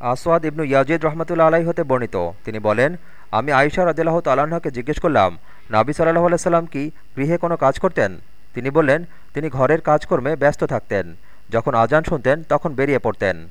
আসওয়াদ ইবনু Yazid রহমতুল্লা আলাহি হতে বর্ণিত। তিনি বলেন, আমি আয়সা রাজিল্লাহ তালাহাকে জিজ্ঞেস করলাম, নাবি সাল্লাহ আলাইসাল্লাম কি গৃহে কোনো কাজ করতেন? তিনি বললেন, তিনি ঘরের কাজকর্মে ব্যস্ত থাকতেন। যখন আজান শুনতেন, তখন বেরিয়ে পড়তেন।